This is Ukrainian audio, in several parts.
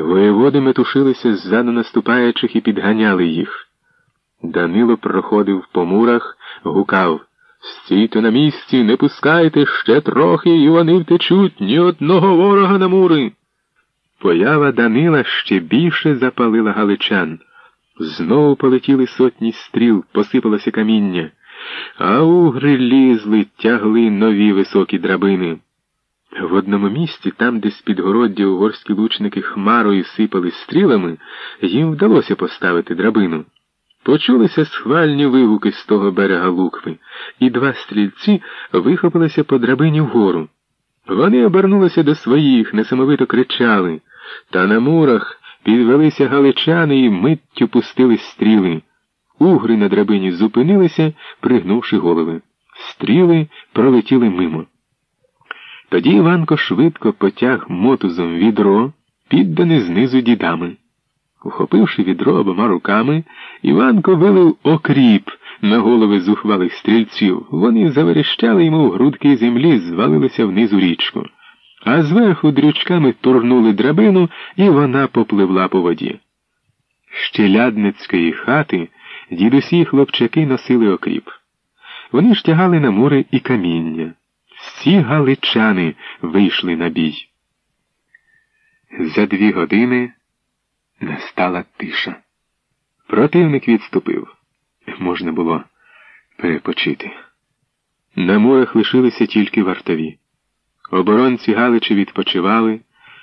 Воєводи метушилися ззаду наступаючих і підганяли їх. Данило проходив по мурах, гукав Стійте на місці, не пускайте ще трохи, і вони втечуть ні одного ворога на мури. Поява Данила ще більше запалила галичан. Знову полетіли сотні стріл, посипалося каміння, а угри лізли, тягли нові високі драбини. В одному місці, там, де з підгороддя угорські лучники хмарою сипали стрілами, їм вдалося поставити драбину. Почулися схвальні вигуки з того берега лукви, і два стрільці вихопилися по драбині вгору. Вони обернулися до своїх, несамовито кричали, та на мурах підвелися галичани і миттю пустили стріли. Угри на драбині зупинилися, пригнувши голови. Стріли пролетіли мимо. Тоді Іванко швидко потяг мотузом відро, піддане знизу дідами. Ухопивши відро обома руками, Іванко вилив окріп на голови зухвалих стрільців. Вони заверещали йому в грудки землі, звалилися вниз у річку. А зверху дрючками турнули драбину, і вона попливла по воді. Ще лядницької хати дідусі хлопчаки носили окріп. Вони ж тягали на мури і каміння. Всі галичани вийшли на бій. За дві години настала тиша. Противник відступив. Можна було перепочити. На морях лишилися тільки вартові. Оборонці Галичі відпочивали,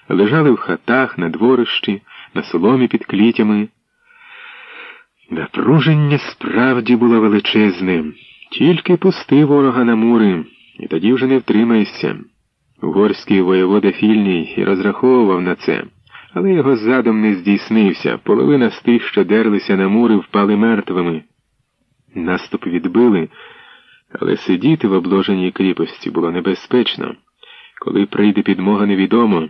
лежали в хатах, на дворищі, на соломі під клітями. Напруження справді було величезне, тільки пусти ворога на мури, і тоді вже не втримаєшся. Угорський воєвода Фільній і розраховував на це, але його задум не здійснився. Половина з тих, що дерлися на мури, впали мертвими. Наступ відбили, але сидіти в обложеній кріпості було небезпечно. Коли прийде підмога невідомо.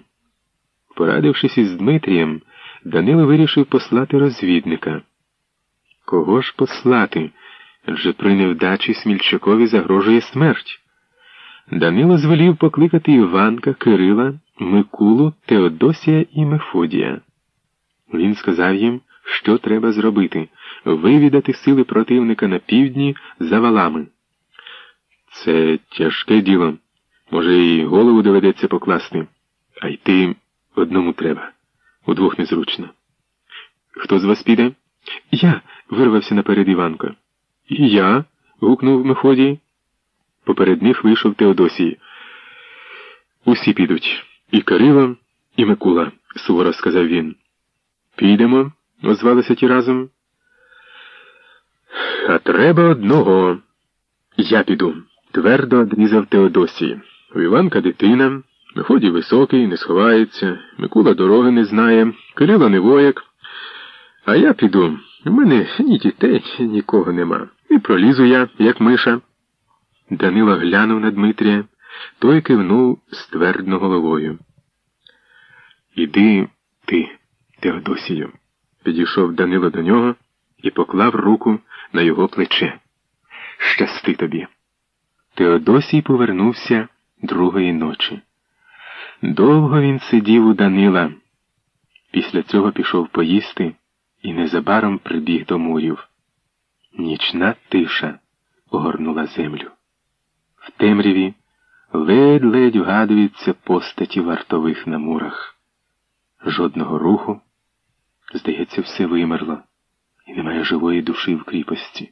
Порадившись із Дмитрієм, Данило вирішив послати розвідника. Кого ж послати? Адже при невдачі Смільчакові загрожує смерть. Данило звелів покликати Іванка, Кирила, Микулу, Теодосія і Мефодія. Він сказав їм, що треба зробити вивідати сили противника на півдні за валами. Це тяжке діло. Може, і голову доведеться покласти, а йти одному треба. Удвох незручно. Хто з вас піде? Я. вирвався наперед Іванко. І я. гукнув Мефодій. Поперед них вийшов Теодосій. Усі підуть. І Кирило, і Микула, суворо сказав він. Підемо, озвалися ті разом. А треба одного. Я піду, твердо одрізав Теодосій. У Іванка дитина, Мефодій високий, не сховається, Микула дороги не знає, Кирило не вояк. А я піду. У мене ні дітей, нікого нема. І пролізу я, як миша. Данило глянув на Дмитрія, той кивнув ствердно головою. Іди ти, Теодосію, підійшов Данило до нього і поклав руку на його плече. Щасти тобі. Теодосій повернувся другої ночі. Довго він сидів у Данила. Після цього пішов поїсти і незабаром прибіг до мурів. Нічна тиша огорнула землю. В темряві ледь-ледь вгадуються постаті вартових на мурах. Жодного руху, здається, все вимерло, і немає живої душі в кріпості.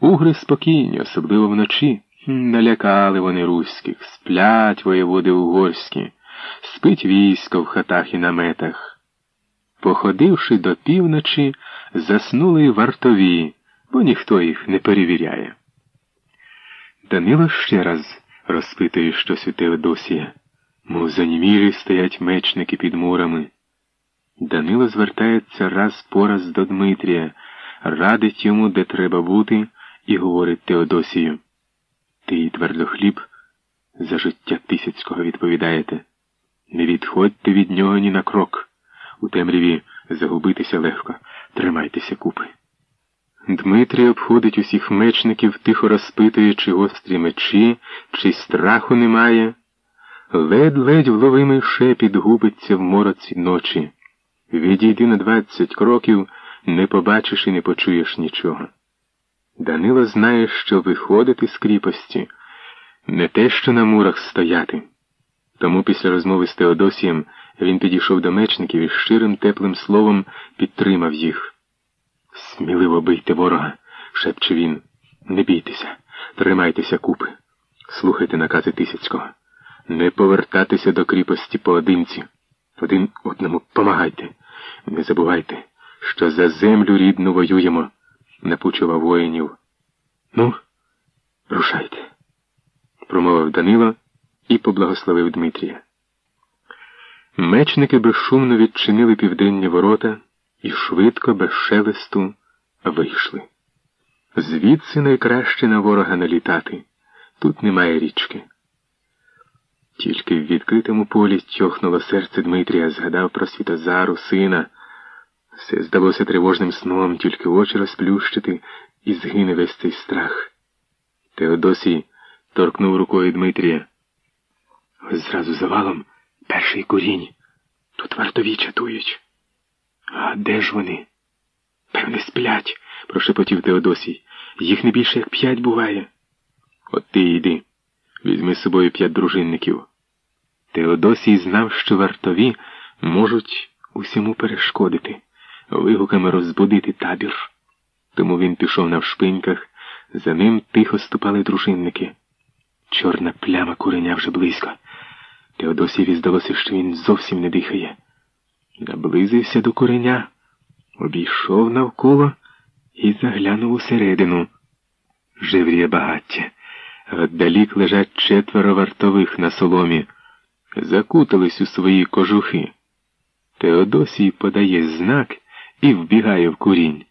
Угри спокійні, особливо вночі. Налякали вони руських, сплять воєводи угорські, спить військо в хатах і наметах. Походивши до півночі, заснули вартові, бо ніхто їх не перевіряє. Данило ще раз розпитує щось у Теодосія, мов занімілі стоять мечники під мурами. Данило звертається раз по раз до Дмитрія, радить йому, де треба бути, і говорить Теодосію. Ти, твердохліб, за життя Тисяцького відповідаєте. Не відходьте від нього ні на крок. У темряві загубитися легко. Тримайтеся купи. Дмитрій обходить усіх мечників, тихо розпитує, чи гострі мечі, чи страху немає. Ледь-ледь вловимий шепіт губиться в мороці ночі. Відійди на двадцять кроків, не побачиш і не почуєш нічого. Данило знає, що виходити з кріпості не те, що на мурах стояти. Тому після розмови з Теодосієм він підійшов до мечників і щирим теплим словом підтримав їх. Сміливо бийте ворога, шепче він. Не бійтеся, тримайтеся купи. Слухайте накази Тисяцького. Не повертатися до кріпості поодинці. Один одному помагайте. Не забувайте, що за землю рідну воюємо, напучував воїнів. Ну, рушайте, промовив Данило і поблагословив Дмитрія. Мечники безшумно відчинили південні ворота і швидко, без шелесту, вийшли. Звідси найкраще на ворога налітати. Тут немає річки. Тільки в відкритому полі тьохнуло серце Дмитрія, згадав про Світозару, сина. Все здалося тривожним сном, тільки очі розплющити, і згине весь цей страх. Теодосій торкнув рукою Дмитрія. Ось зразу завалом перший курінь. Тут вартові чатують. А де ж вони? Певне, сплять, прошепотів Теодосій. Їх не більше як п'ять буває. От ти йди, візьми з собою п'ять дружинників. Теодосій знав, що вартові можуть усьому перешкодити, вигуками розбудити табір. Тому він пішов навшпиньках, за ним тихо ступали дружинники. Чорна пляма куреня вже близько. Теодосіві здалося, що він зовсім не дихає. Наблизився до куреня, обійшов навколо і заглянув усередину. Живріє багаття. Вдалік лежать четверо вартових на соломі, закутались у свої кожухи. Теодосій подає знак і вбігає в курінь.